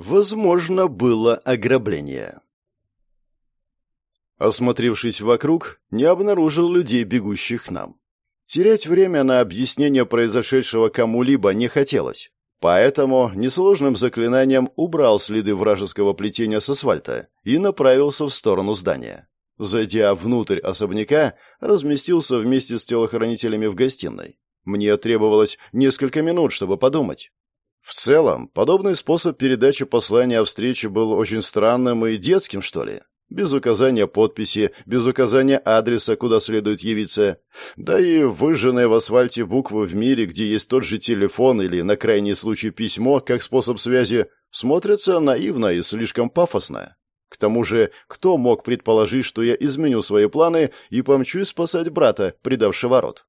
Возможно, было ограбление. Осмотревшись вокруг, не обнаружил людей, бегущих к нам. Терять время на объяснение произошедшего кому-либо не хотелось. Поэтому несложным заклинанием убрал следы вражеского плетения с асфальта и направился в сторону здания. Зайдя внутрь особняка, разместился вместе с телохранителями в гостиной. Мне требовалось несколько минут, чтобы подумать. В целом, подобный способ передачи послания о встрече был очень странным и детским, что ли. Без указания подписи, без указания адреса, куда следует явиться. Да и выжженные в асфальте буквы в мире, где есть тот же телефон или, на крайний случай, письмо, как способ связи, смотрятся наивно и слишком пафосно. К тому же, кто мог предположить, что я изменю свои планы и помчусь спасать брата, предавшего род?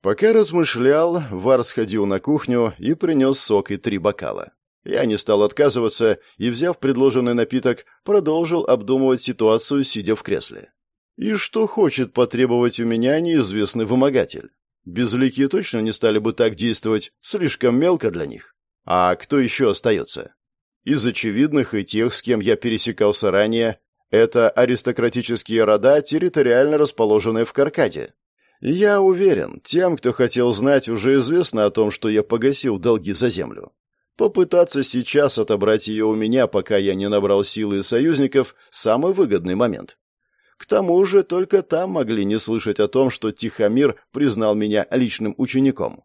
Пока размышлял, Вар сходил на кухню и принес сок и три бокала. Я не стал отказываться и, взяв предложенный напиток, продолжил обдумывать ситуацию, сидя в кресле. И что хочет потребовать у меня неизвестный вымогатель? Безликие точно не стали бы так действовать, слишком мелко для них. А кто еще остается? Из очевидных и тех, с кем я пересекался ранее, это аристократические рода, территориально расположенные в Каркаде. Я уверен, тем, кто хотел знать, уже известно о том, что я погасил долги за землю. Попытаться сейчас отобрать ее у меня, пока я не набрал силы и союзников, самый выгодный момент. К тому же только там могли не слышать о том, что Тихомир признал меня личным учеником.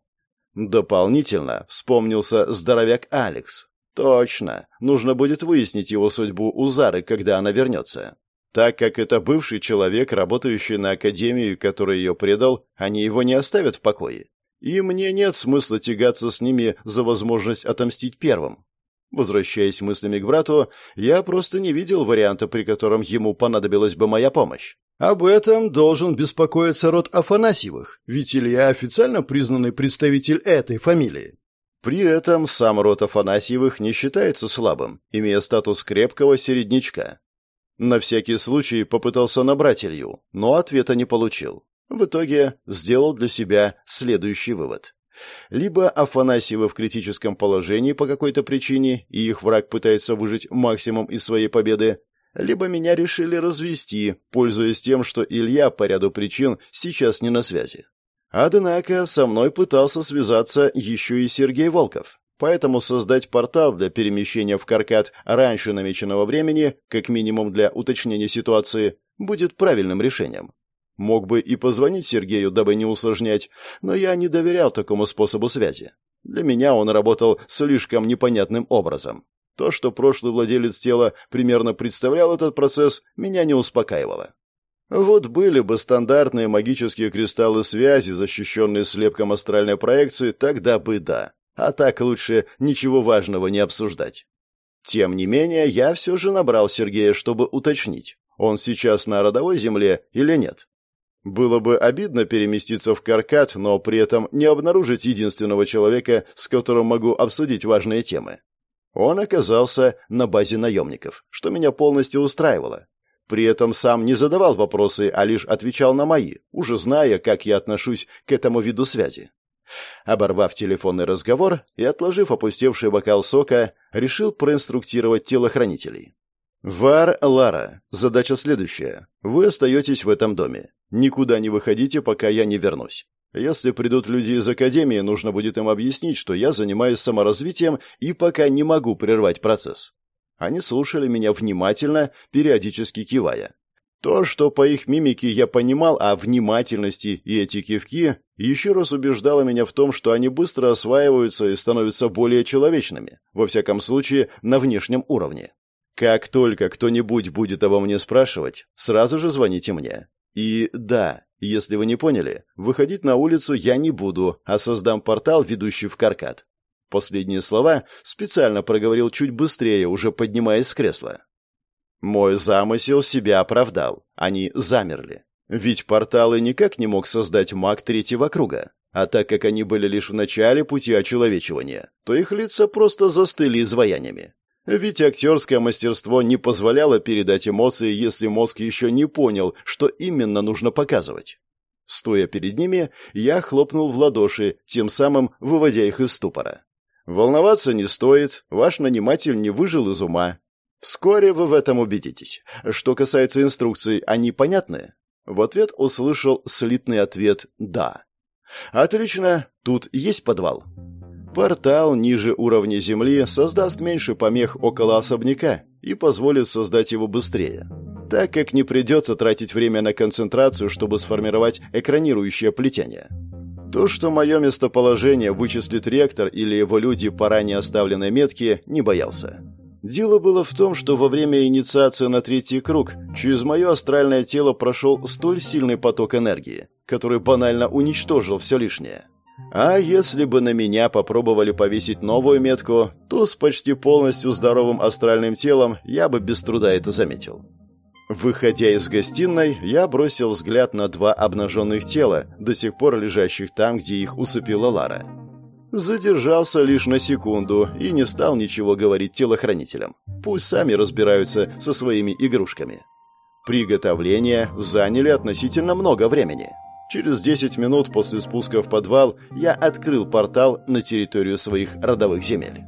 Дополнительно вспомнился здоровяк Алекс. Точно, нужно будет выяснить его судьбу у Зары, когда она вернется. Так как это бывший человек, работающий на академию, который ее предал, они его не оставят в покое и мне нет смысла тягаться с ними за возможность отомстить первым. Возвращаясь мыслями к брату, я просто не видел варианта, при котором ему понадобилась бы моя помощь. Об этом должен беспокоиться род Афанасьевых, ведь Илья официально признанный представитель этой фамилии. При этом сам род Афанасьевых не считается слабым, имея статус крепкого середнячка. На всякий случай попытался набрать Илью, но ответа не получил. В итоге сделал для себя следующий вывод. Либо Афанасьевы в критическом положении по какой-то причине, и их враг пытается выжить максимум из своей победы, либо меня решили развести, пользуясь тем, что Илья по ряду причин сейчас не на связи. Однако со мной пытался связаться еще и Сергей Волков, поэтому создать портал для перемещения в Каркат раньше намеченного времени, как минимум для уточнения ситуации, будет правильным решением. Мог бы и позвонить Сергею, дабы не усложнять, но я не доверял такому способу связи. Для меня он работал слишком непонятным образом. То, что прошлый владелец тела примерно представлял этот процесс, меня не успокаивало. Вот были бы стандартные магические кристаллы связи, защищенные слепком астральной проекции, тогда бы да. А так лучше ничего важного не обсуждать. Тем не менее, я все же набрал Сергея, чтобы уточнить, он сейчас на родовой земле или нет. Было бы обидно переместиться в Каркат, но при этом не обнаружить единственного человека, с которым могу обсудить важные темы. Он оказался на базе наемников, что меня полностью устраивало. При этом сам не задавал вопросы, а лишь отвечал на мои, уже зная, как я отношусь к этому виду связи. Оборвав телефонный разговор и отложив опустевший бокал сока, решил проинструктировать телохранителей. «Вар Лара, задача следующая. Вы остаетесь в этом доме. Никуда не выходите, пока я не вернусь. Если придут люди из академии, нужно будет им объяснить, что я занимаюсь саморазвитием и пока не могу прервать процесс». Они слушали меня внимательно, периодически кивая. То, что по их мимике я понимал о внимательности и эти кивки, еще раз убеждало меня в том, что они быстро осваиваются и становятся более человечными, во всяком случае, на внешнем уровне. Как только кто-нибудь будет обо мне спрашивать, сразу же звоните мне. И да, если вы не поняли, выходить на улицу я не буду, а создам портал, ведущий в Каркат. Последние слова специально проговорил чуть быстрее, уже поднимаясь с кресла. Мой замысел себя оправдал. Они замерли. Ведь порталы никак не мог создать маг третьего круга. А так как они были лишь в начале пути очеловечивания, то их лица просто застыли изваяниями. Ведь актерское мастерство не позволяло передать эмоции, если мозг еще не понял, что именно нужно показывать. Стоя перед ними, я хлопнул в ладоши, тем самым выводя их из ступора. Волноваться не стоит, ваш наниматель не выжил из ума. Вскоре вы в этом убедитесь. Что касается инструкций, они понятны? В ответ услышал слитный ответ «да». Отлично, тут есть подвал. Портал ниже уровня Земли создаст меньше помех около особняка и позволит создать его быстрее, так как не придется тратить время на концентрацию, чтобы сформировать экранирующее плетение. То, что мое местоположение вычислит ректор или его люди по ранее оставленной метке, не боялся. Дело было в том, что во время инициации на третий круг через мое астральное тело прошел столь сильный поток энергии, который банально уничтожил все лишнее. А если бы на меня попробовали повесить новую метку, то с почти полностью здоровым астральным телом я бы без труда это заметил. Выходя из гостиной, я бросил взгляд на два обнаженных тела, до сих пор лежащих там, где их усыпила Лара. Задержался лишь на секунду и не стал ничего говорить телохранителям. Пусть сами разбираются со своими игрушками. Приготовления заняли относительно много времени. Через 10 минут после спуска в подвал я открыл портал на территорию своих родовых земель.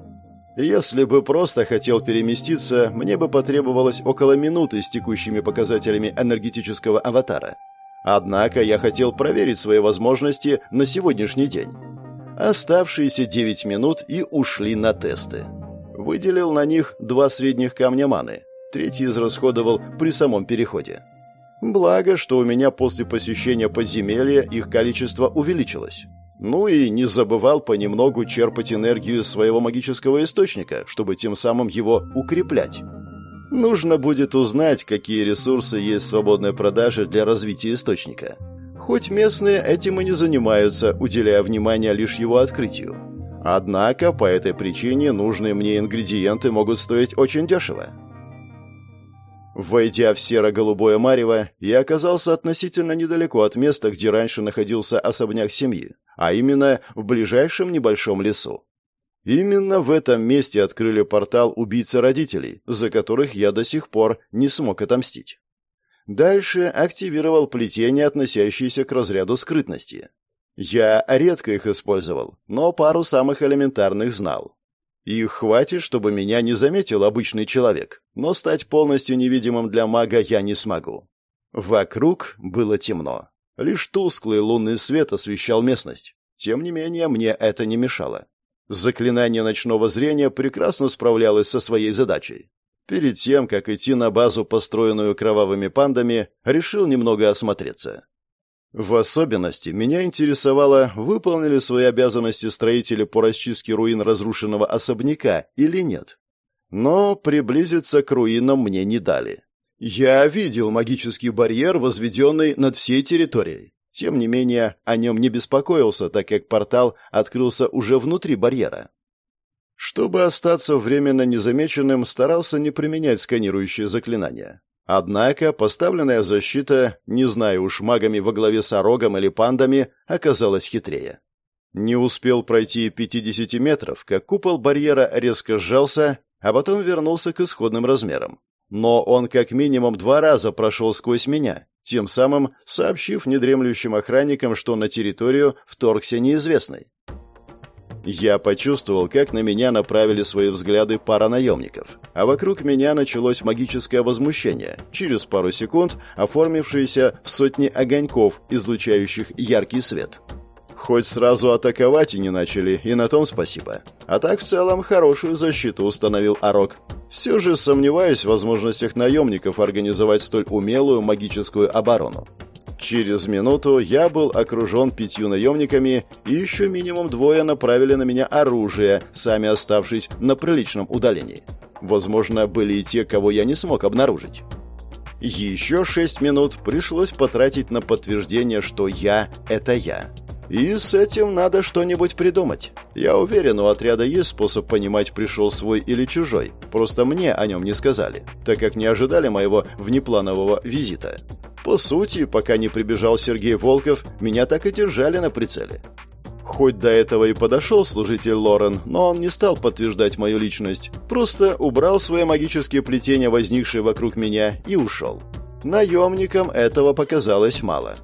Если бы просто хотел переместиться, мне бы потребовалось около минуты с текущими показателями энергетического аватара. Однако я хотел проверить свои возможности на сегодняшний день. Оставшиеся 9 минут и ушли на тесты. Выделил на них два средних камня маны, третий израсходовал при самом переходе. Благо, что у меня после посещения подземелья их количество увеличилось. Ну и не забывал понемногу черпать энергию из своего магического источника, чтобы тем самым его укреплять. Нужно будет узнать, какие ресурсы есть в свободной продаже для развития источника. Хоть местные этим и не занимаются, уделяя внимание лишь его открытию. Однако по этой причине нужные мне ингредиенты могут стоить очень дешево. Войдя в серо-голубое марево, я оказался относительно недалеко от места, где раньше находился особняк семьи, а именно в ближайшем небольшом лесу. Именно в этом месте открыли портал убийцы родителей, за которых я до сих пор не смог отомстить. Дальше активировал плетения, относящиеся к разряду скрытности. Я редко их использовал, но пару самых элементарных знал. Их хватит, чтобы меня не заметил обычный человек, но стать полностью невидимым для мага я не смогу. Вокруг было темно. Лишь тусклый лунный свет освещал местность. Тем не менее, мне это не мешало. Заклинание ночного зрения прекрасно справлялось со своей задачей. Перед тем, как идти на базу, построенную кровавыми пандами, решил немного осмотреться. В особенности меня интересовало, выполнили свои обязанности строители по расчистке руин разрушенного особняка или нет. Но приблизиться к руинам мне не дали. Я видел магический барьер, возведенный над всей территорией. Тем не менее, о нем не беспокоился, так как портал открылся уже внутри барьера. Чтобы остаться временно незамеченным, старался не применять сканирующие заклинания. Однако поставленная защита, не знаю уж магами во главе с орогом или пандами, оказалась хитрее. Не успел пройти 50 метров, как купол барьера резко сжался, а потом вернулся к исходным размерам. Но он как минимум два раза прошел сквозь меня, тем самым сообщив недремлющим охранникам, что на территорию вторгся неизвестный. Я почувствовал, как на меня направили свои взгляды пара наемников, а вокруг меня началось магическое возмущение, через пару секунд оформившееся в сотни огоньков, излучающих яркий свет. Хоть сразу атаковать и не начали, и на том спасибо. А так в целом хорошую защиту установил Арок. Все же сомневаюсь в возможностях наемников организовать столь умелую магическую оборону. Через минуту я был окружен пятью наемниками, и еще минимум двое направили на меня оружие, сами оставшись на приличном удалении. Возможно, были и те, кого я не смог обнаружить. Еще шесть минут пришлось потратить на подтверждение, что я — это я. И с этим надо что-нибудь придумать. Я уверен, у отряда есть способ понимать, пришел свой или чужой. Просто мне о нем не сказали, так как не ожидали моего внепланового визита. По сути, пока не прибежал Сергей Волков, меня так и держали на прицеле. Хоть до этого и подошел служитель Лорен, но он не стал подтверждать мою личность. Просто убрал свои магические плетения, возникшие вокруг меня, и ушел. Наемникам этого показалось мало.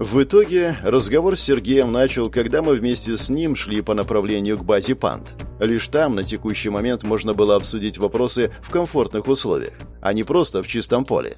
В итоге разговор с Сергеем начал, когда мы вместе с ним шли по направлению к базе Пант. Лишь там на текущий момент можно было обсудить вопросы в комфортных условиях, а не просто в чистом поле.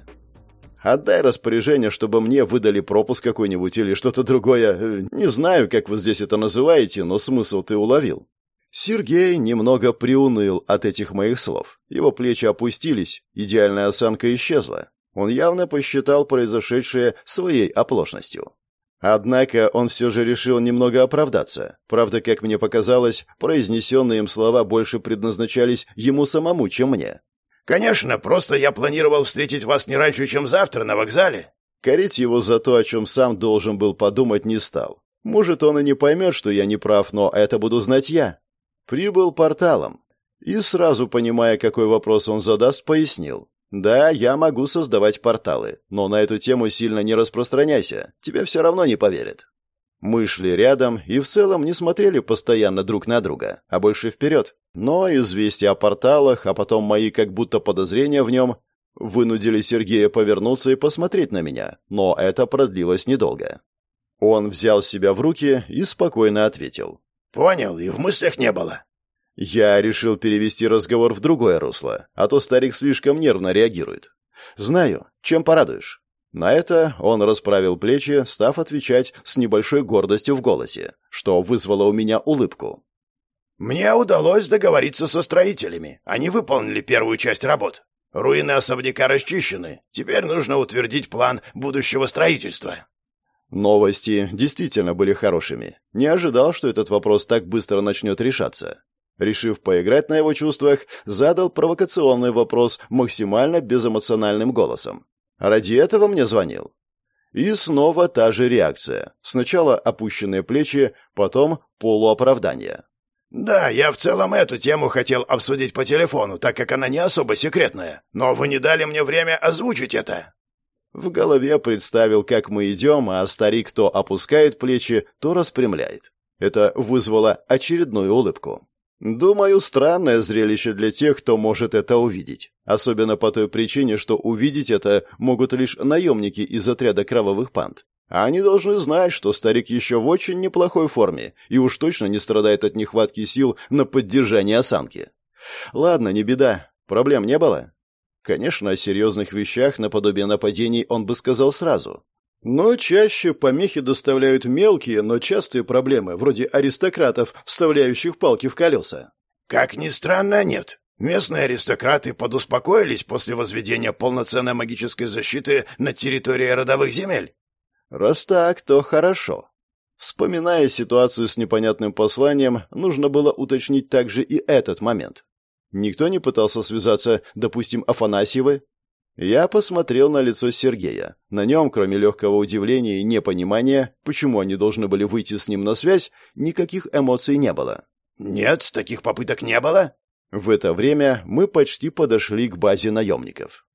Отдай распоряжение, чтобы мне выдали пропуск какой-нибудь или что-то другое. Не знаю, как вы здесь это называете, но смысл ты уловил. Сергей немного приуныл от этих моих слов. Его плечи опустились, идеальная осанка исчезла. Он явно посчитал произошедшее своей оплошностью. Однако он все же решил немного оправдаться. Правда, как мне показалось, произнесенные им слова больше предназначались ему самому, чем мне. «Конечно, просто я планировал встретить вас не раньше, чем завтра на вокзале». Корить его за то, о чем сам должен был подумать, не стал. Может, он и не поймет, что я не прав, но это буду знать я. Прибыл порталом. И сразу, понимая, какой вопрос он задаст, пояснил. Да, я могу создавать порталы, но на эту тему сильно не распространяйся, тебе все равно не поверят. Мы шли рядом и в целом не смотрели постоянно друг на друга, а больше вперед. Но известия о порталах, а потом мои как будто подозрения в нем, вынудили Сергея повернуться и посмотреть на меня, но это продлилось недолго. Он взял себя в руки и спокойно ответил. «Понял, и в мыслях не было. Я решил перевести разговор в другое русло, а то старик слишком нервно реагирует. Знаю, чем порадуешь. На это он расправил плечи, став отвечать с небольшой гордостью в голосе, что вызвало у меня улыбку. «Мне удалось договориться со строителями. Они выполнили первую часть работ. Руины особняка расчищены. Теперь нужно утвердить план будущего строительства». Новости действительно были хорошими. Не ожидал, что этот вопрос так быстро начнет решаться. Решив поиграть на его чувствах, задал провокационный вопрос максимально безэмоциональным голосом. «Ради этого мне звонил?» И снова та же реакция. Сначала опущенные плечи, потом полуоправдание. «Да, я в целом эту тему хотел обсудить по телефону, так как она не особо секретная. Но вы не дали мне время озвучить это». В голове представил, как мы идем, а старик то опускает плечи, то распрямляет. Это вызвало очередную улыбку. Думаю, странное зрелище для тех, кто может это увидеть. Особенно по той причине, что увидеть это могут лишь наемники из отряда кровавых панд. Они должны знать, что старик еще в очень неплохой форме и уж точно не страдает от нехватки сил на поддержание осанки. Ладно, не беда. Проблем не было? Конечно, о серьезных вещах наподобие нападений он бы сказал сразу. Но чаще помехи доставляют мелкие, но частые проблемы, вроде аристократов, вставляющих палки в колеса. Как ни странно, нет. Местные аристократы подуспокоились после возведения полноценной магической защиты на территории родовых земель. Раз так, то хорошо. Вспоминая ситуацию с непонятным посланием, нужно было уточнить также и этот момент. Никто не пытался связаться, допустим, Афанасьевы, я посмотрел на лицо Сергея. На нем, кроме легкого удивления и непонимания, почему они должны были выйти с ним на связь, никаких эмоций не было. «Нет, таких попыток не было». В это время мы почти подошли к базе наемников.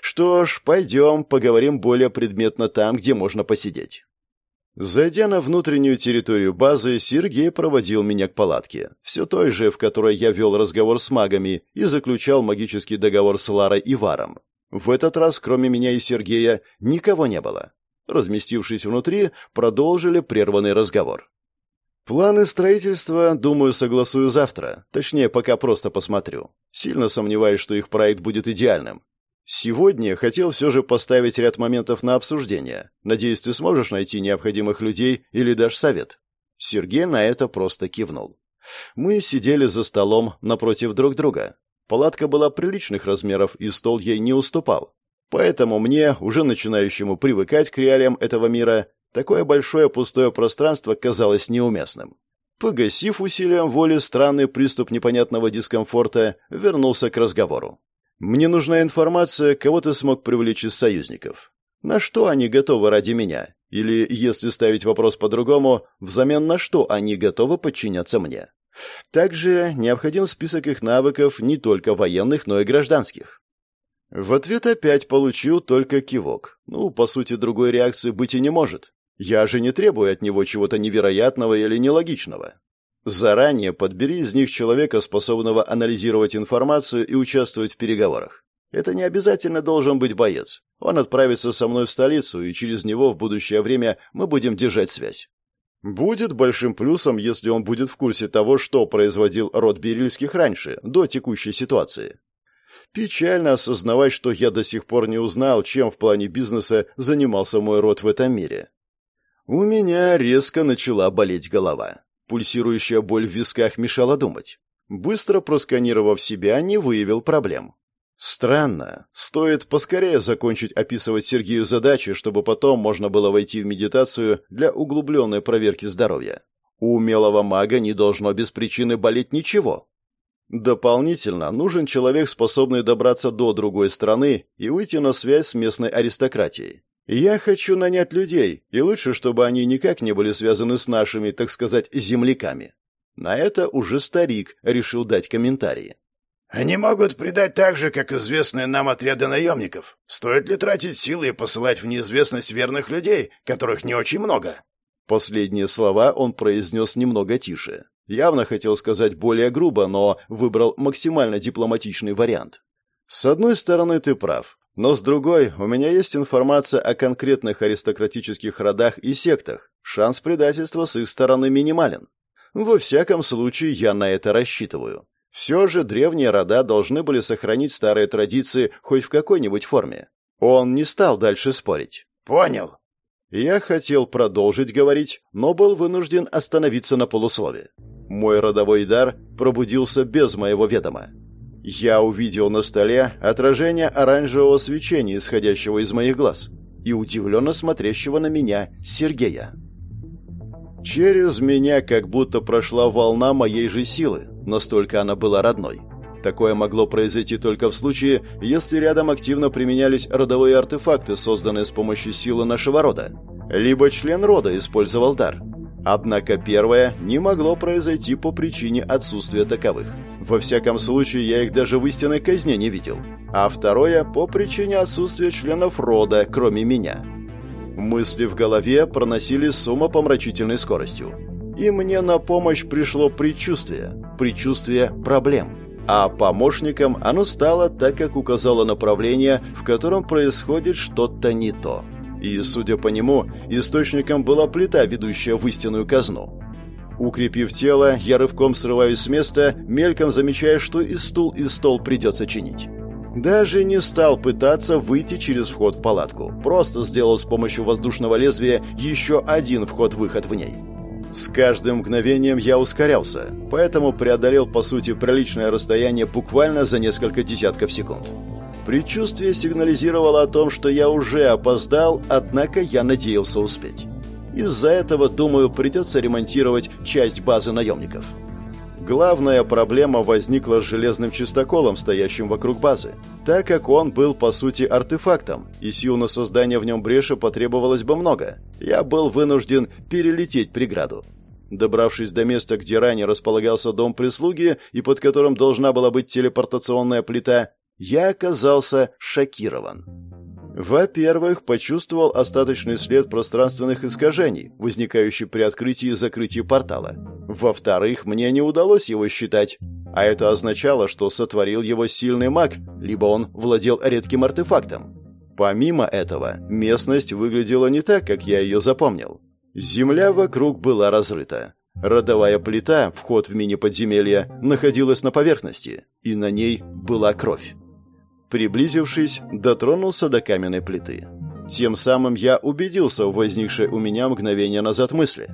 Что ж, пойдем, поговорим более предметно там, где можно посидеть. Зайдя на внутреннюю территорию базы, Сергей проводил меня к палатке, все той же, в которой я вел разговор с магами и заключал магический договор с Ларой и Варом. В этот раз, кроме меня и Сергея, никого не было. Разместившись внутри, продолжили прерванный разговор. Планы строительства, думаю, согласую завтра. Точнее, пока просто посмотрю. Сильно сомневаюсь, что их проект будет идеальным. Сегодня хотел все же поставить ряд моментов на обсуждение. Надеюсь, ты сможешь найти необходимых людей или дашь совет. Сергей на это просто кивнул. Мы сидели за столом напротив друг друга. Палатка была приличных размеров, и стол ей не уступал. Поэтому мне, уже начинающему привыкать к реалиям этого мира, такое большое пустое пространство казалось неуместным. Погасив усилием воли странный приступ непонятного дискомфорта, вернулся к разговору. «Мне нужна информация, кого ты смог привлечь из союзников. На что они готовы ради меня? Или, если ставить вопрос по-другому, взамен на что они готовы подчиняться мне?» Также необходим список их навыков не только военных, но и гражданских. В ответ опять получил только кивок. Ну, по сути, другой реакции быть и не может. Я же не требую от него чего-то невероятного или нелогичного. Заранее подбери из них человека, способного анализировать информацию и участвовать в переговорах. Это не обязательно должен быть боец. Он отправится со мной в столицу, и через него в будущее время мы будем держать связь. Будет большим плюсом, если он будет в курсе того, что производил род Берильских раньше, до текущей ситуации. Печально осознавать, что я до сих пор не узнал, чем в плане бизнеса занимался мой род в этом мире. У меня резко начала болеть голова. Пульсирующая боль в висках мешала думать. Быстро просканировав себя, не выявил проблем. Странно. Стоит поскорее закончить описывать Сергею задачи, чтобы потом можно было войти в медитацию для углубленной проверки здоровья. У умелого мага не должно без причины болеть ничего. Дополнительно нужен человек, способный добраться до другой страны и выйти на связь с местной аристократией. Я хочу нанять людей, и лучше, чтобы они никак не были связаны с нашими, так сказать, земляками. На это уже старик решил дать комментарии. Они могут предать так же, как известные нам отряды наемников. Стоит ли тратить силы и посылать в неизвестность верных людей, которых не очень много? Последние слова он произнес немного тише. Явно хотел сказать более грубо, но выбрал максимально дипломатичный вариант. С одной стороны, ты прав. Но с другой, у меня есть информация о конкретных аристократических родах и сектах. Шанс предательства с их стороны минимален. Во всяком случае, я на это рассчитываю. Все же древние рода должны были сохранить старые традиции хоть в какой-нибудь форме. Он не стал дальше спорить. «Понял». Я хотел продолжить говорить, но был вынужден остановиться на полуслове. Мой родовой дар пробудился без моего ведома. Я увидел на столе отражение оранжевого свечения, исходящего из моих глаз, и удивленно смотрящего на меня Сергея. Через меня как будто прошла волна моей же силы, настолько она была родной. Такое могло произойти только в случае, если рядом активно применялись родовые артефакты, созданные с помощью силы нашего рода. Либо член рода использовал дар. Однако первое не могло произойти по причине отсутствия таковых. Во всяком случае, я их даже в истинной казне не видел. А второе по причине отсутствия членов рода, кроме меня. Мысли в голове проносились с умопомрачительной скоростью. И мне на помощь пришло предчувствие. Предчувствие проблем. А помощником оно стало так, как указало направление, в котором происходит что-то не то. И, судя по нему, источником была плита, ведущая в истинную казну. Укрепив тело, я рывком срываюсь с места, мельком замечая, что и стул, и стол придется чинить. Даже не стал пытаться выйти через вход в палатку. Просто сделал с помощью воздушного лезвия еще один вход-выход в ней. С каждым мгновением я ускорялся, поэтому преодолел, по сути, приличное расстояние буквально за несколько десятков секунд. Предчувствие сигнализировало о том, что я уже опоздал, однако я надеялся успеть. Из-за этого, думаю, придется ремонтировать часть базы наемников. Главная проблема возникла с железным чистоколом, стоящим вокруг базы, так как он был, по сути, артефактом, и сил на создание в нем бреши потребовалось бы много. Я был вынужден перелететь преграду. Добравшись до места, где ранее располагался дом прислуги и под которым должна была быть телепортационная плита, я оказался шокирован. Во-первых, почувствовал остаточный след пространственных искажений, возникающий при открытии и закрытии портала. Во-вторых, мне не удалось его считать, а это означало, что сотворил его сильный маг, либо он владел редким артефактом. Помимо этого, местность выглядела не так, как я ее запомнил. Земля вокруг была разрыта. Родовая плита, вход в мини-подземелье, находилась на поверхности, и на ней была кровь. Приблизившись, дотронулся до каменной плиты. Тем самым я убедился в возникшей у меня мгновение назад мысли.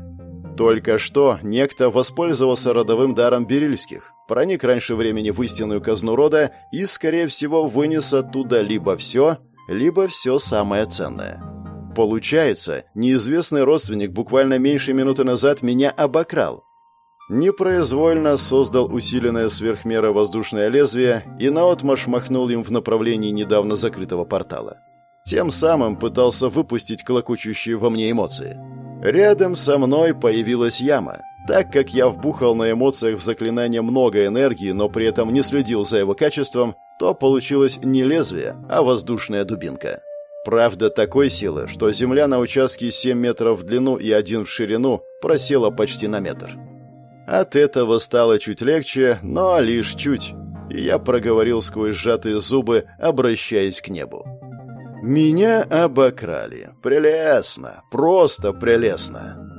Только что некто воспользовался родовым даром Берильских, проник раньше времени в истинную казну рода и, скорее всего, вынес оттуда либо все, либо все самое ценное. Получается, неизвестный родственник буквально меньше минуты назад меня обокрал, Непроизвольно создал усиленное сверхмера воздушное лезвие и наотмашь махнул им в направлении недавно закрытого портала. Тем самым пытался выпустить клокочущие во мне эмоции. Рядом со мной появилась яма. Так как я вбухал на эмоциях в заклинание много энергии, но при этом не следил за его качеством, то получилось не лезвие, а воздушная дубинка. Правда, такой силы, что земля на участке 7 метров в длину и 1 в ширину просела почти на метр. От этого стало чуть легче, но лишь чуть. и я проговорил сквозь сжатые зубы, обращаясь к небу. Меня обокрали. Прелестно, просто прелестно.